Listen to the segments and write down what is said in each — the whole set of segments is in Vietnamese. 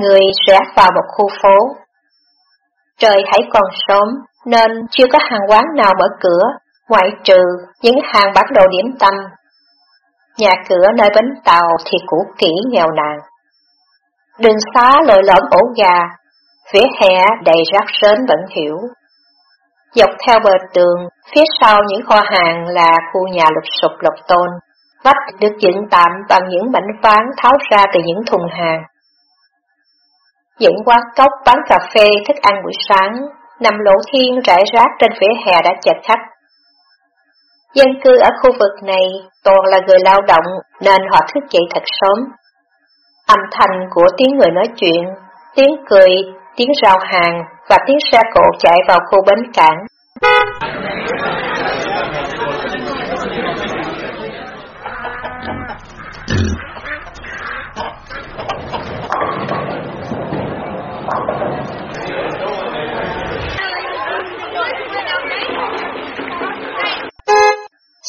người rẽ vào một khu phố. Trời hãy còn sớm, nên chưa có hàng quán nào mở cửa, ngoại trừ những hàng bán đồ điểm tâm. Nhà cửa nơi bến tàu thì cũ kỹ nghèo nàn. Đường xá lội lõm ổ gà, vỉa hè đầy rác sến vẫn hiểu. Dọc theo bờ tường, phía sau những kho hàng là khu nhà lục sụp lục tôn, vách được dựng tạm bằng những mảnh ván tháo ra từ những thùng hàng. Những quán cốc bán cà phê thức ăn buổi sáng, nằm lộ thiên rải rác trên vỉa hè đã chật khách. Dân cư ở khu vực này toàn là người lao động nên họ thức dậy thật sớm. Âm thanh của tiếng người nói chuyện, tiếng cười, tiếng rào hàng và tiếng xe cộ chạy vào khu bến cảng.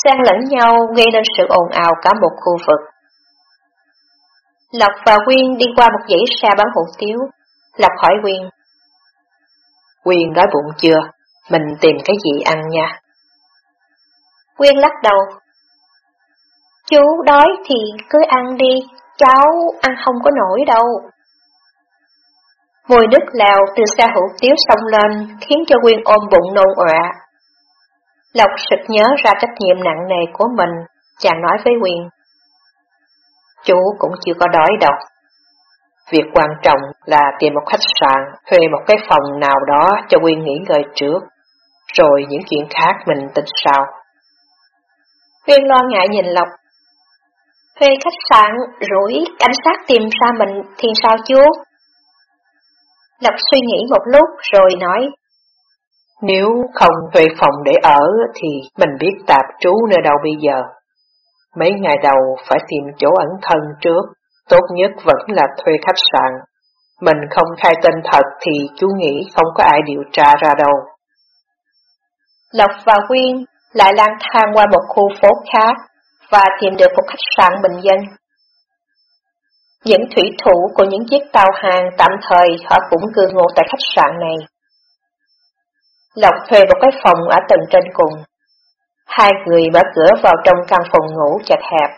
Xen lẫn nhau gây nên sự ồn ào cả một khu vực. Lộc và Quyên đi qua một dãy xe bán hủ tiếu. Lộc hỏi Quyên. Quyên đói bụng chưa? Mình tìm cái gì ăn nha. Quyên lắc đầu. Chú đói thì cứ ăn đi, cháu ăn không có nổi đâu. Mùi nước lèo từ xe hủ tiếu xông lên khiến cho Quyên ôm bụng nôn ọa. Lộc sực nhớ ra trách nhiệm nặng nề của mình, chàng nói với Quyên. Chú cũng chưa có đói đâu. Việc quan trọng là tìm một khách sạn, thuê một cái phòng nào đó cho Quyên nghỉ ngơi trước, rồi những chuyện khác mình tính sau. Quyên lo ngại nhìn Lộc. Thuê khách sạn, rủi cảnh sát tìm ra mình thì sao chú? Lộc suy nghĩ một lúc rồi nói. Nếu không thuê phòng để ở thì mình biết tạp trú nơi đâu bây giờ. Mấy ngày đầu phải tìm chỗ ẩn thân trước, tốt nhất vẫn là thuê khách sạn. Mình không khai tên thật thì chú nghĩ không có ai điều tra ra đâu. Lộc và Quyên lại lang thang qua một khu phố khác và tìm được một khách sạn bình dân. Những thủy thủ của những chiếc tàu hàng tạm thời họ cũng cư ngụ tại khách sạn này. Lộc thuê một cái phòng ở tầng trên cùng. Hai người mở cửa vào trong căn phòng ngủ chật hẹp.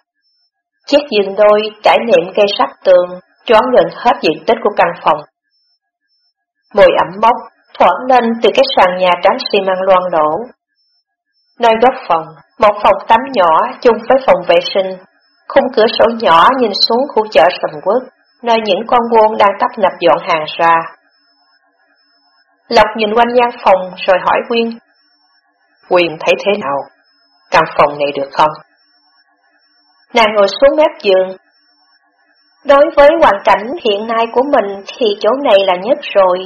Chiếc giường đôi trải nệm cây sắt tường, choán gần hết diện tích của căn phòng. Mùi ẩm mốc thoảng lên từ cái sàn nhà trắng xi măng loan đổ. Nơi góc phòng, một phòng tắm nhỏ chung với phòng vệ sinh, khung cửa sổ nhỏ nhìn xuống khu chợ sầm quốc, nơi những con buôn đang tấp nập dọn hàng ra. Lộc nhìn quanh gian phòng rồi hỏi Quyên. Quyên thấy thế nào? Căn phòng này được không? Nàng ngồi xuống mép giường. Đối với hoàn cảnh hiện nay của mình thì chỗ này là nhất rồi.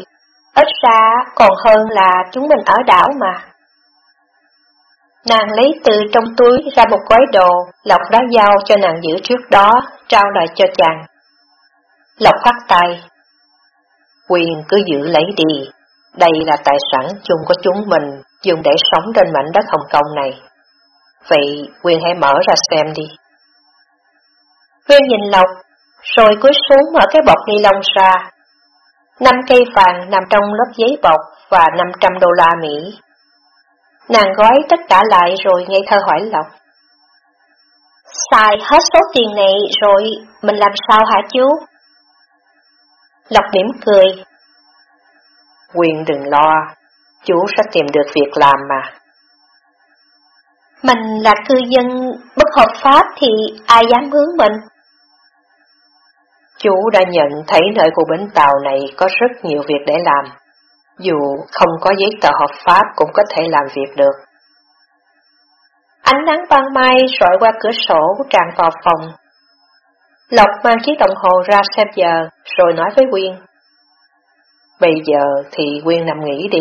Ít ra còn hơn là chúng mình ở đảo mà. Nàng lấy từ trong túi ra một gói đồ, Lộc đã giao cho nàng giữ trước đó, trao lại cho chàng. Lộc khoát tay. Quyền cứ giữ lấy đi, đây là tài sản chung của chúng mình, dùng để sống trên mảnh đất Hồng Kông này. Vậy Quyên hãy mở ra xem đi. Quyên nhìn lọc rồi cúi xuống mở cái bọc ni lông ra. năm cây vàng nằm trong lớp giấy bọc và 500 đô la Mỹ. Nàng gói tất cả lại rồi ngây thơ hỏi Lộc. Xài hết số tiền này rồi mình làm sao hả chú? Lộc mỉm cười. Quyền đừng lo, chú sẽ tìm được việc làm mà. Mình là cư dân bất hợp pháp thì ai dám hướng mình? Chú đã nhận thấy nơi khu bến tàu này có rất nhiều việc để làm. Dù không có giấy tờ hợp pháp cũng có thể làm việc được. Ánh nắng ban mai rọi qua cửa sổ tràn vào phòng. Lộc mang chiếc đồng hồ ra xem giờ, rồi nói với Quyên. Bây giờ thì Quyên nằm nghỉ đi.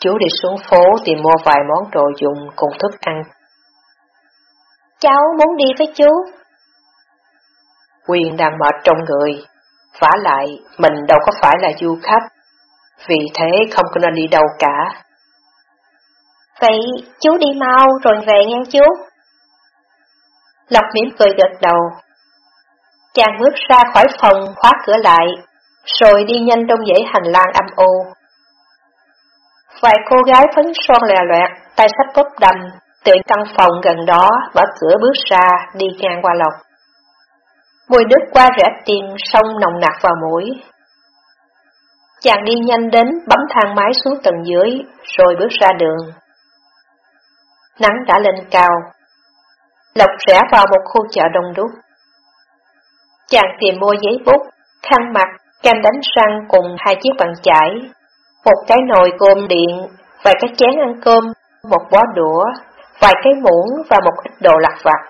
Chú đi xuống phố tìm mua vài món đồ dùng cùng thức ăn. Cháu muốn đi với chú. Quyên đang mệt trong người, vả lại mình đâu có phải là du khách, vì thế không có nên đi đâu cả. Vậy chú đi mau rồi về nghe chú. Lộc mỉm cười gật đầu. Chàng bước ra khỏi phòng khóa cửa lại, rồi đi nhanh trong dãy hành lang âm u. Vài cô gái phấn son lè loẹt, tay sách bóp đầm, từ căn phòng gần đó mở cửa bước ra đi ngang qua Lộc. Mùi nước qua rẽ tiền sông nồng nặc vào mũi. Chàng đi nhanh đến bấm thang máy xuống tầng dưới, rồi bước ra đường. Nắng đã lên cao. Lộc rẽ vào một khu chợ đông đúc. Chàng tìm mua giấy bút, khăn mặt, Cam đánh răng cùng hai chiếc bàn chải, một cái nồi cơm điện, vài cái chén ăn cơm, một bó đũa, vài cái muỗng và một ít đồ lặt vặt.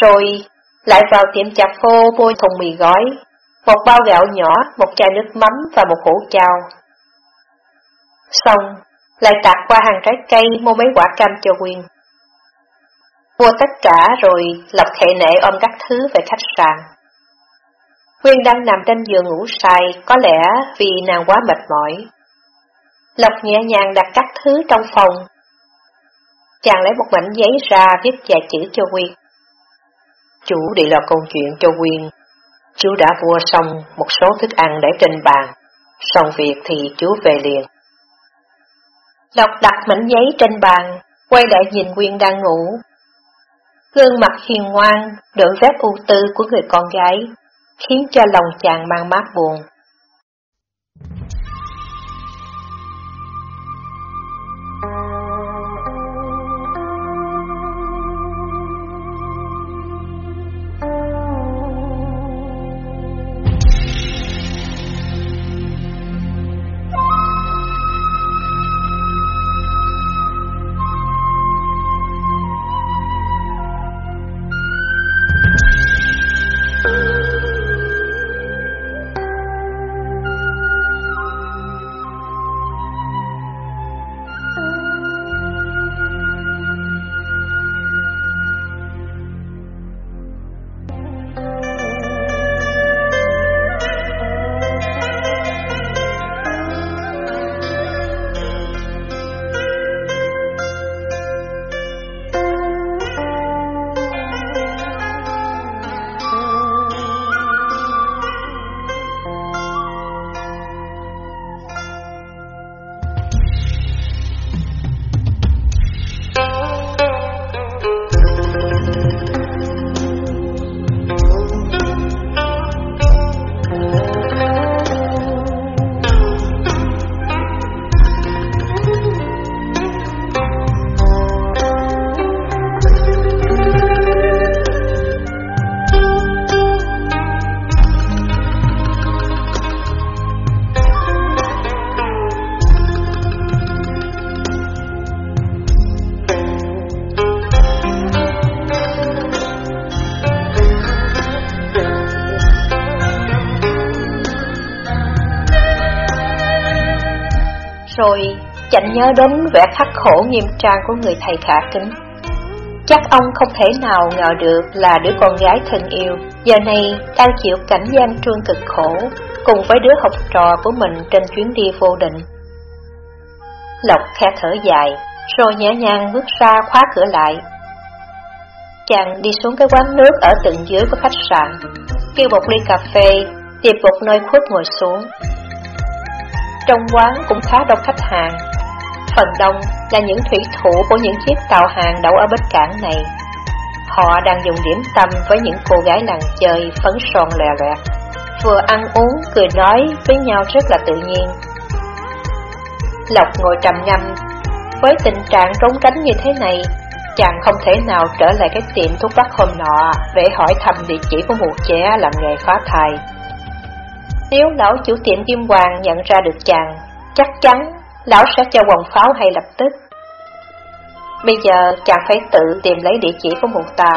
Rồi lại vào tiệm chặt khô mua thùng mì gói, một bao gạo nhỏ, một chai nước mắm và một hũ chao. Xong, lại tạt qua hàng trái cây mua mấy quả cam cho Quyên. Mua tất cả rồi Lộc khệ nệ ôm các thứ về khách sạn. Quyên đang nằm trên giường ngủ say, có lẽ vì nàng quá mệt mỏi. Lộc nhẹ nhàng đặt các thứ trong phòng. Chàng lấy một mảnh giấy ra viết vài chữ cho Quyên. Chú đi lo câu chuyện cho Quyên. Chú đã mua xong một số thức ăn để trên bàn. Xong việc thì chú về liền. Lộc đặt mảnh giấy trên bàn, quay lại nhìn Quyên đang ngủ. Gương mặt hiền ngoan, đỡ vết ưu tư của người con gái, khiến cho lòng chàng mang mát buồn. Nhớ đến vẻ khắc khổ nghiêm trang của người thầy khả kính. Chắc ông không thể nào ngờ được là đứa con gái thân yêu, giờ này đang chịu cảnh gian truân cực khổ, cùng với đứa học trò của mình trên chuyến đi vô định. Lộc khe thở dài, rồi nhẹ nhàng bước ra khóa cửa lại. Chàng đi xuống cái quán nước ở tầng dưới của khách sạn, kêu một ly cà phê, Tìm một nơi khuất ngồi xuống. Trong quán cũng khá đông khách hàng. Phần đông là những thủy thủ của những chiếc tàu hàng đậu ở bến cảng này. Họ đang dùng điểm tâm với những cô gái làng chơi phấn son lè loẹt, vừa ăn uống cười nói với nhau rất là tự nhiên. Lộc ngồi trầm ngâm, với tình trạng trốn tránh như thế này, chàng không thể nào trở lại cái tiệm thuốc bắc hôm nọ để hỏi thăm địa chỉ của một trẻ làm nghề phá thai. Nếu lão chủ tiệm Kim Hoàng nhận ra được chàng, chắc chắn lão sẽ cho quần pháo hay lập tức. Bây giờ chàng phải tự tìm lấy địa chỉ của mụ ta.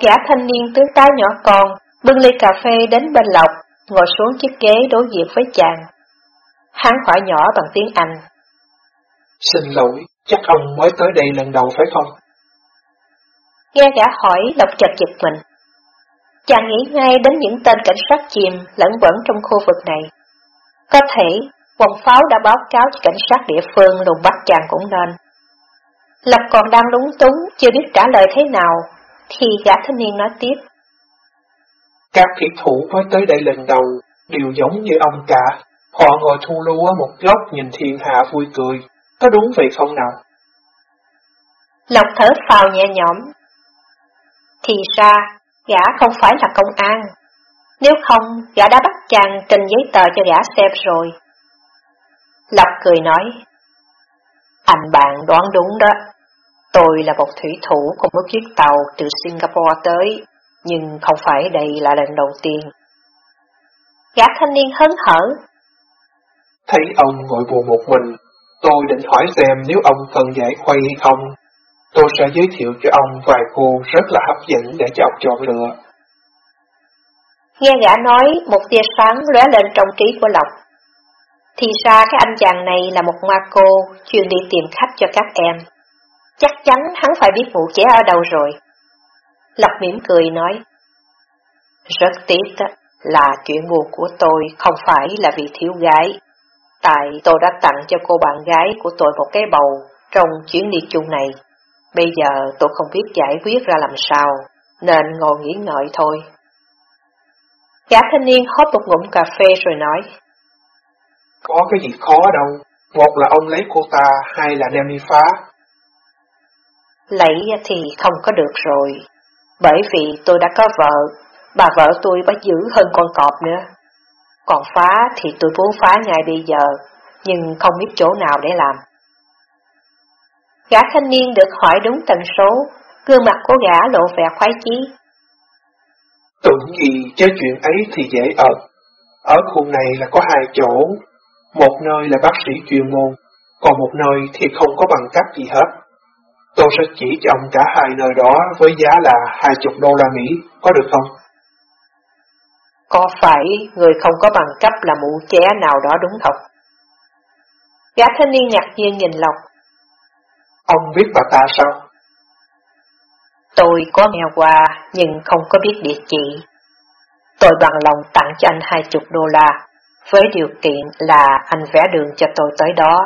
Gã thanh niên tướng tá nhỏ con, bưng ly cà phê đến bên Lộc, ngồi xuống chiếc ghế đối diện với chàng. Hắn hỏi nhỏ bằng tiếng Anh. Xin lỗi, chắc ông mới tới đây lần đầu phải không? Nghe gã hỏi, Lộc chợt giật mình. Chàng nghĩ ngay đến những tên cảnh sát chìm lẫn quẩn trong khu vực này. Có thể, quần pháo đã báo cáo cho cảnh sát địa phương lùng bắt chàng cũng nên. Lộc còn đang lúng túng, chưa biết trả lời thế nào, thì gã thanh niên nói tiếp. Các thủy thủ mới tới đây lần đầu đều giống như ông cả. Họ ngồi thu lưu ở một góc nhìn thiên hạ vui cười. Có đúng vậy không nào? Lộc thở phào nhẹ nhõm. Thì ra, gã không phải là công an. Nếu không, gã đã bắt chàng trình giấy tờ cho gã xem rồi. Lộc cười nói. Anh bạn đoán đúng đó. Tôi là một thủy thủ của một chiếc tàu từ Singapore tới, nhưng không phải đây là lần đầu tiên. Gã thanh niên hớn hở. Thấy ông ngồi buồn một mình, tôi định hỏi xem nếu ông cần giải khuây hay không. Tôi sẽ giới thiệu cho ông vài cô rất là hấp dẫn để cho ông chọn lựa. Nghe gã nói, một tia sáng lóe lên trong trí của Lộc. Thì ra cái anh chàng này là một ma cô chuyên đi tìm khách cho các em. Chắc chắn hắn phải biết vụ trẻ ở đâu rồi. Lộc mỉm cười nói. Rất tiếc là chuyện buồn của tôi không phải là vì thiếu gái. Tại tôi đã tặng cho cô bạn gái của tôi một cái bầu trong chuyến đi chung này. Bây giờ tôi không biết giải quyết ra làm sao, nên ngồi nghỉ ngợi thôi. Gã thanh niên hóp một ngụm cà phê rồi nói. Có cái gì khó đâu, một là ông lấy cô ta, hai là đem đi phá. Lấy thì không có được rồi, bởi vì tôi đã có vợ, bà vợ tôi bắt giữ hơn con cọp nữa. Còn phá thì tôi muốn phá ngay bây giờ, nhưng không biết chỗ nào để làm. Gã thanh niên được hỏi đúng tần số, gương mặt của gã lộ vẻ khoái chí. Tưởng gì chứ chuyện ấy thì dễ ợt. Ở khu này là có hai chỗ, một nơi là bác sĩ chuyên môn, còn một nơi thì không có bằng cấp gì hết. Tôi sẽ chỉ cho ông cả hai nơi đó với giá là hai chục đô la Mỹ, có được không? Có phải người không có bằng cấp là mụ ché nào đó đúng không? Gã thanh niên ngạc nhiên nhìn Lộc. Ông biết bà ta sao? Tôi có nghe qua nhưng không có biết địa chỉ. Tôi bằng lòng tặng cho anh hai chục đô la, với điều kiện là anh vẽ đường cho tôi tới đó,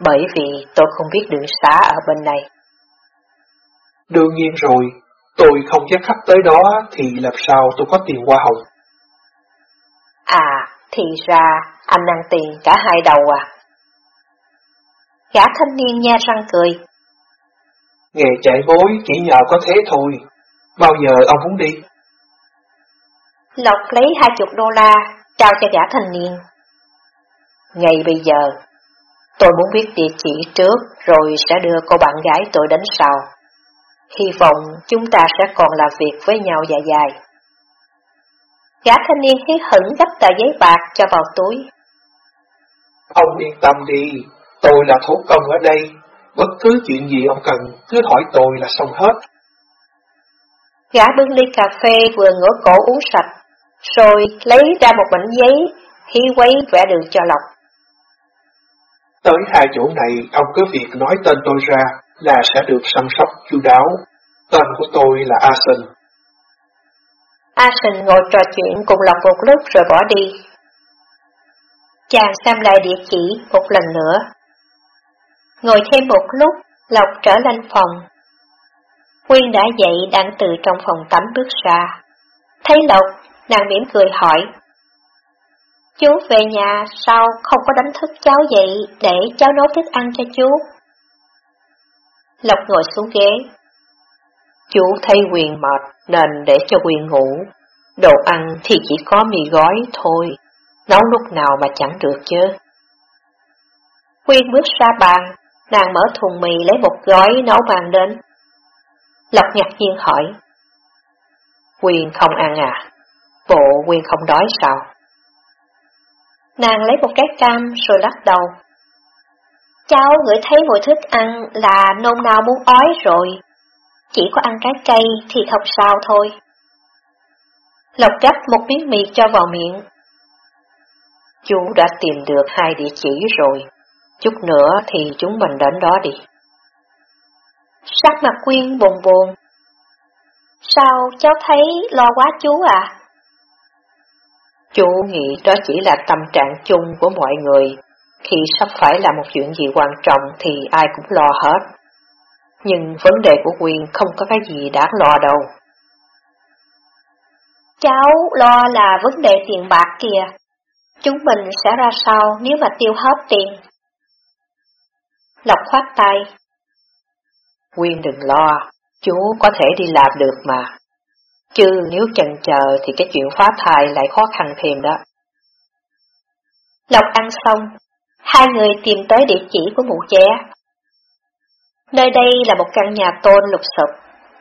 bởi vì tôi không biết đường xá ở bên này. Đương nhiên rồi, tôi không dắt khách tới đó thì làm sao tôi có tiền hoa hồng. À, thì ra anh ăn tiền cả hai đầu à. Gã thanh niên nha răng cười. Nghề chạy mối chỉ nhờ có thế thôi, bao giờ ông muốn đi? Lộc lấy hai chục đô la, trao cho gã thanh niên. Ngay bây giờ, tôi muốn biết địa chỉ trước rồi sẽ đưa cô bạn gái tôi đến sau. Hy vọng chúng ta sẽ còn làm việc với nhau dài dài. Gã thanh niên hí hửng gấp tờ giấy bạc cho vào túi. Ông yên tâm đi, tôi là thủ công ở đây, bất cứ chuyện gì ông cần, cứ hỏi tôi là xong hết. Gã bưng ly cà phê vừa ngửa cổ uống sạch, rồi lấy ra một mảnh giấy, hí quấy vẽ đường cho Lộc. Tới hai chỗ này, ông cứ việc nói tên tôi ra là sẽ được săn sóc chu đáo. Tên của tôi là Asen. Asen ngồi trò chuyện cùng Lộc một lúc rồi bỏ đi. Chàng xem lại địa chỉ một lần nữa. Ngồi thêm một lúc, Lộc trở lên phòng. Quyên đã dậy đang từ trong phòng tắm bước ra. Thấy Lộc, nàng mỉm cười hỏi. Chú về nhà sao không có đánh thức cháu dậy để cháu nấu thức ăn cho chú? Lộc ngồi xuống ghế. Chú thấy Quyền mệt nên để cho Quyền ngủ. Đồ ăn thì chỉ có mì gói thôi, nấu lúc nào mà chẳng được chứ. Quyên bước ra bàn, nàng mở thùng mì lấy một gói nấu bàn đến. Lộc ngạc nhiên hỏi. Quyên không ăn à? Bộ Quyên không đói sao? Nàng lấy một cái cam rồi lắc đầu. Cháu ngửi thấy mùi thức ăn là nôn nao muốn ói rồi. Chỉ có ăn trái cây thì không sao thôi. Lộc gấp một miếng mì cho vào miệng. Chú đã tìm được hai địa chỉ rồi. Chút nữa thì chúng mình đến đó đi. Sắc mặt Quyên buồn buồn. Sao cháu thấy lo quá chú à? Chú nghĩ đó chỉ là tâm trạng chung của mọi người. Khi sắp phải làm một chuyện gì quan trọng thì ai cũng lo hết. Nhưng vấn đề của Quyên không có cái gì đáng lo đâu. Cháu lo là vấn đề tiền bạc kìa. Chúng mình sẽ ra sao nếu mà tiêu hết tiền? Lộc khoát tay. Quyên đừng lo, chú có thể đi làm được mà. Chứ nếu chần chờ thì cái chuyện phá thai lại khó khăn thêm đó. Lộc ăn xong, hai người tìm tới địa chỉ của mụ trẻ. Nơi đây là một căn nhà tôn lục sụp,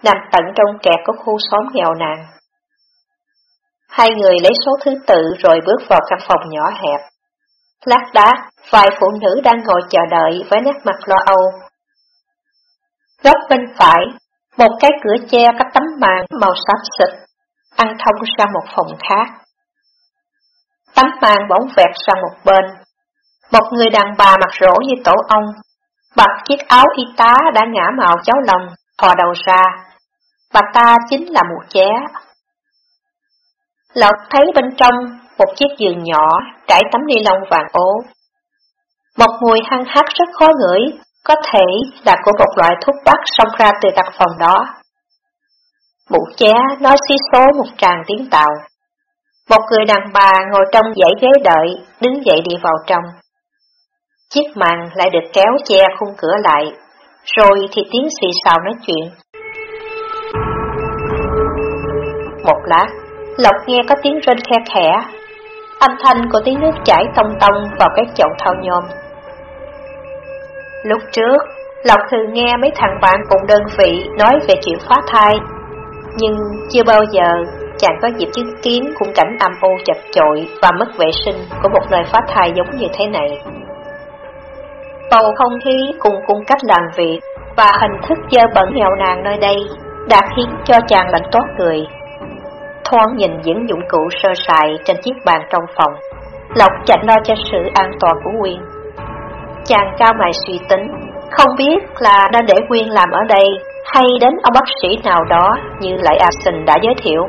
nằm tận trong kẹt của khu xóm nghèo nàn. Hai người lấy số thứ tự rồi bước vào căn phòng nhỏ hẹp. Lát đá, vài phụ nữ đang ngồi chờ đợi với nét mặt lo âu. Góc bên phải, một cái cửa che có tấm màn màu xám xịt, ăn thông sang một phòng khác. Tấm màn bỗng vẹt sang một bên. Một người đàn bà mặt rỗ như tổ ong, mặc chiếc áo y tá đã ngã màu cháo lòng, thò đầu ra. Bà ta chính là một ché. Lộc thấy bên trong một chiếc giường nhỏ trải tấm ni lông vàng ố. Một mùi hăng hắc rất khó ngửi, có thể là của một loại thuốc bắc xông ra từ đặc phòng đó. Mụ ché nói xí số một tràng tiếng tàu. Một người đàn bà ngồi trong dãy ghế đợi, đứng dậy đi vào trong. Chiếc màn lại được kéo che khung cửa lại, rồi thì tiếng xì xào nói chuyện. Một lát, Lộc nghe có tiếng rên khe khẽ, âm thanh của tiếng nước chảy tông tông vào cái chậu thau nhôm. Lúc trước, Lộc thường nghe mấy thằng bạn cùng đơn vị nói về chuyện phá thai, nhưng chưa bao giờ chàng có dịp chứng kiến khung cảnh âm u chật chội và mất vệ sinh của một nơi phá thai giống như thế này. Bầu không khí cùng cung cách làm việc và hình thức dơ bẩn nghèo nàn nơi đây đã khiến cho chàng lạnh toát người. Thoáng nhìn những dụng cụ sơ sài trên chiếc bàn trong phòng, Lộc chạnh lo cho sự an toàn của Nguyên. Chàng cao mày suy tính, không biết là nên để Quyên làm ở đây hay đến ông bác sĩ nào đó như lại Asen đã giới thiệu.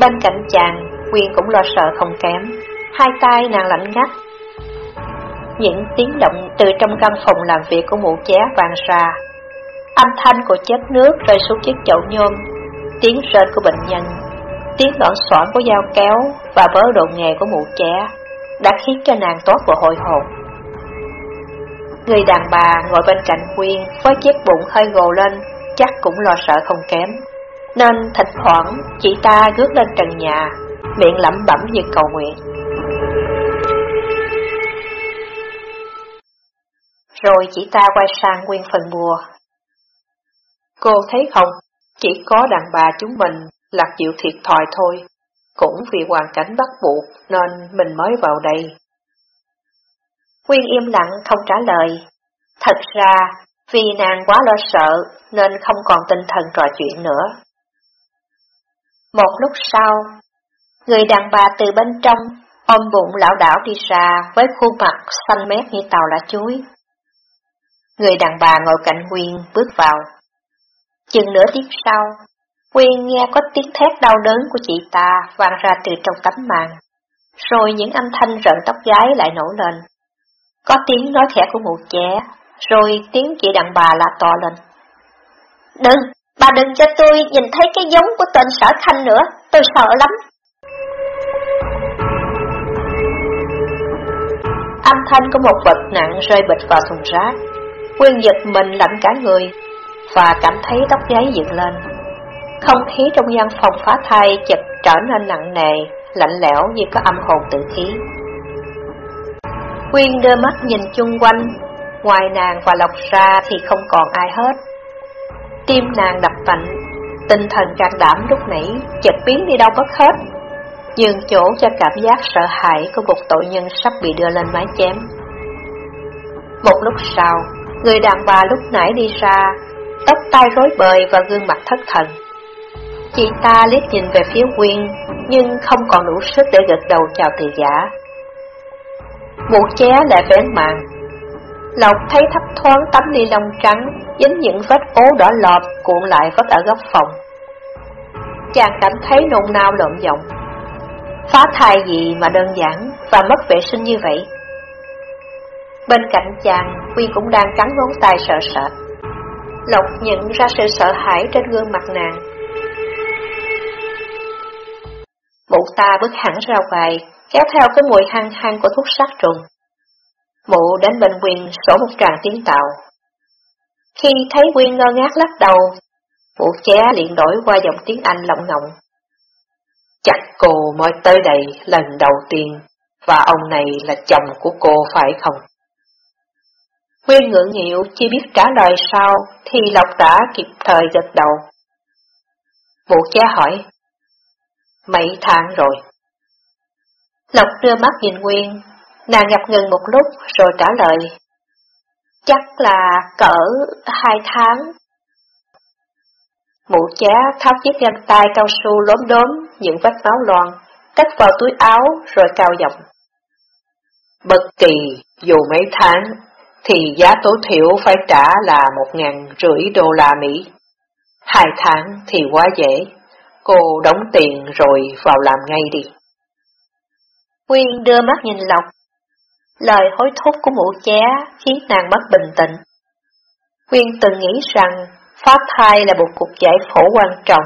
Bên cạnh chàng, Quyên cũng lo sợ không kém, hai tay nàng lạnh ngắt. Những tiếng động từ trong căn phòng làm việc của mụ ché vang ra. Âm thanh của chất nước rơi xuống chiếc chậu nhôm, tiếng rên của bệnh nhân, tiếng loạn soạn của dao kéo và vớ độ nghề của mụ ché đã khiến cho nàng tốt vào hồi hộp. Người đàn bà ngồi bên cạnh Quyên với chiếc bụng hơi gồ lên, chắc cũng lo sợ không kém. nên thỉnh thoảng chị ta gước lên trần nhà, miệng lẩm bẩm như cầu nguyện. Rồi chỉ ta quay sang nguyên phần bùa. Cô thấy không, chỉ có đàn bà chúng mình là chịu thiệt thòi thôi, cũng vì hoàn cảnh bắt buộc nên mình mới vào đây. Quyên im lặng không trả lời. Thật ra, vì nàng quá lo sợ nên không còn tinh thần trò chuyện nữa. Một lúc sau, người đàn bà từ bên trong ôm bụng lão đảo đi ra với khuôn mặt xanh mét như tàu lá chuối. Người đàn bà ngồi cạnh Quyên bước vào. Chừng nửa tiếng sau, Quyên nghe có tiếng thét đau đớn của chị ta vang ra từ trong tấm màn. Rồi những âm thanh rợn tóc gái lại nổ lên. Có tiếng nói khẽ của một trẻ, rồi tiếng chị đàn bà la to lên. Đừng, bà đừng cho tôi nhìn thấy cái giống của tên sở khanh nữa, tôi sợ lắm. Âm thanh của một vật nặng rơi bịch vào thùng rác. Quyên giật mình lạnh cả người, và cảm thấy tóc gáy dựng lên. Không khí trong gian phòng phá thai chật trở nên nặng nề, lạnh lẽo như có âm hồn tự khí. Quyên đưa mắt nhìn chung quanh, ngoài nàng và Lộc ra thì không còn ai hết. Tim nàng đập mạnh, tinh thần can đảm lúc nãy chợt biến đi đâu mất hết, nhường chỗ cho cảm giác sợ hãi của một tội nhân sắp bị đưa lên mái chém. Một lúc sau, người đàn bà lúc nãy đi ra, tóc tai rối bời và gương mặt thất thần. Chị ta liếc nhìn về phía Quyên, nhưng không còn đủ sức để gật đầu chào từ giả. Một ché lại vén màn. Lộc thấy thấp thoáng tấm ni lông trắng, dính những vết ố đỏ lọt cuộn lại vết ở góc phòng. Chàng cảm thấy nôn nao lộn giọng. Phá thai gì mà đơn giản và mất vệ sinh như vậy? Bên cạnh chàng, Quy cũng đang cắn ngón tay sợ sệt. Lộc nhận ra sự sợ hãi trên gương mặt nàng. Mụ ta bước hẳn ra ngoài, kéo theo cái mùi hăng hăng của thuốc sát trùng. Mụ đến bên Quyên sổ một tràng tiếng tạo. Khi thấy Quyên ngơ ngác lắc đầu, mụ ché liền đổi qua dòng tiếng Anh lộng ngọng. Chắc cô mới tới đây lần đầu tiên, và ông này là chồng của cô phải không? Quyên ngưỡng nghịu chỉ biết trả lời sao, thì Lộc đã kịp thời gật đầu. Mụ cha hỏi, mấy tháng rồi. Lộc đưa mắt nhìn Nguyên, nàng ngập ngừng một lúc rồi trả lời. Chắc là cỡ hai tháng. Mụ chá tháo chiếc găng tay cao su lốm đốm, những vết máu loàn, cất vào túi áo rồi cao giọng. Bất kỳ, dù mấy tháng, thì giá tối thiểu phải trả là một ngàn rưỡi đô la Mỹ. Hai tháng thì quá dễ, cô đóng tiền rồi vào làm ngay đi. Quyên đưa mắt nhìn Lộc. Lời hối thúc của mụ ché khiến nàng mất bình tĩnh. Quyên từng nghĩ rằng phá thai là một cuộc giải phẫu quan trọng.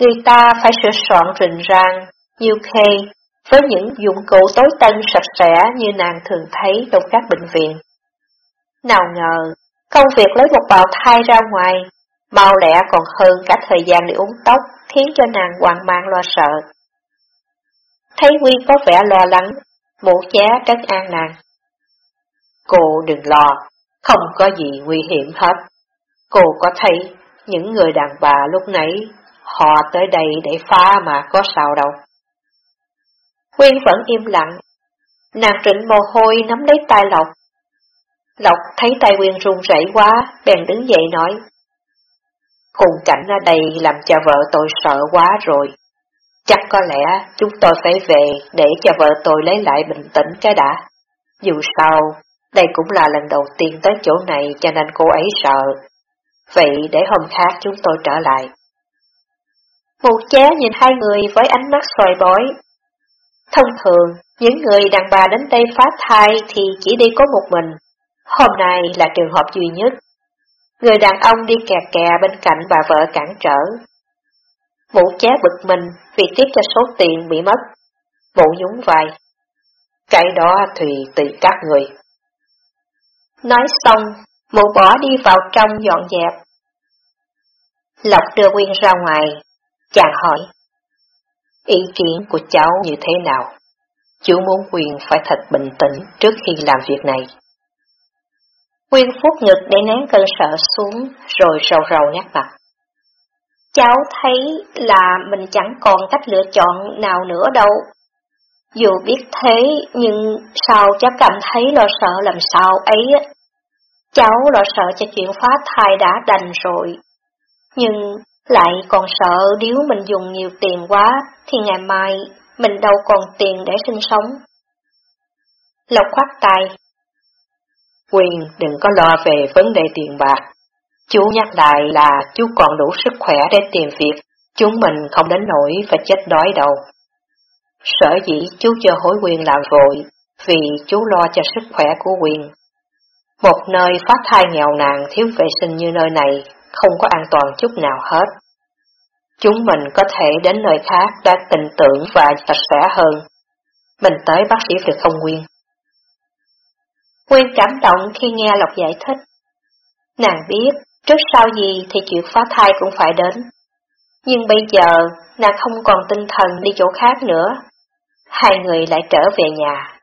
Người ta phải sửa soạn rình rang, nhiều khê, với những dụng cụ tối tân sạch sẽ như nàng thường thấy trong các bệnh viện. Nào ngờ, công việc lấy một bào thai ra ngoài, mau lẹ còn hơn cả thời gian để uống tóc, khiến cho nàng hoang mang lo sợ. Thấy quy có vẻ lo lắng, mũ chá trấn an nàng. Cô đừng lo, không có gì nguy hiểm hết. Cô có thấy những người đàn bà lúc nãy, họ tới đây để phá mà có sao đâu. Nguyên vẫn im lặng, nàng trịnh mồ hôi nắm lấy tay Lộc. Lộc thấy tay Nguyên run rẩy quá, bèn đứng dậy nói. Cùng cảnh ở đây làm cho vợ tôi sợ quá rồi. Chắc có lẽ chúng tôi phải về để cho vợ tôi lấy lại bình tĩnh cái đã. Dù sao, đây cũng là lần đầu tiên tới chỗ này cho nên cô ấy sợ. Vậy để hôm khác chúng tôi trở lại. Một ché nhìn hai người với ánh mắt soi bói. Thông thường, những người đàn bà đến đây phá thai thì chỉ đi có một mình. Hôm nay là trường hợp duy nhất. Người đàn ông đi kè kè bên cạnh bà vợ cản trở, Mụ ché bực mình vì tiếc cho số tiền bị mất. Mụ nhún vai. Cái đó thì tùy các người. Nói xong, mụ bỏ đi vào trong dọn dẹp. Lộc đưa Quyên ra ngoài, chàng hỏi. Ý kiến của cháu như thế nào? Chú muốn Quyên phải thật bình tĩnh trước khi làm việc này. Quyên phút ngực để nén cơn sợ xuống, rồi rầu rầu nét mặt. Cháu thấy là mình chẳng còn cách lựa chọn nào nữa đâu. Dù biết thế, nhưng sao cháu cảm thấy lo sợ làm sao ấy Cháu lo sợ cho chuyện phá thai đã đành rồi. Nhưng lại còn sợ nếu mình dùng nhiều tiền quá, thì ngày mai mình đâu còn tiền để sinh sống. Lộc khoát tay. Quyền đừng có lo về vấn đề tiền bạc. Chú nhắc lại là chú còn đủ sức khỏe để tìm việc, chúng mình không đến nổi và chết đói đâu. Sở dĩ chú cho hối quyền làm vội, vì chú lo cho sức khỏe của quyền. Một nơi phát thai nghèo nàn thiếu vệ sinh như nơi này không có an toàn chút nào hết. Chúng mình có thể đến nơi khác đã tình tưởng và sạch sẽ hơn. Mình tới bác sĩ được không quyên? Nguyên cảm động khi nghe Lộc giải thích. Nàng biết, trước sau gì thì chuyện phá thai cũng phải đến. Nhưng bây giờ, nàng không còn tinh thần đi chỗ khác nữa. Hai người lại trở về nhà.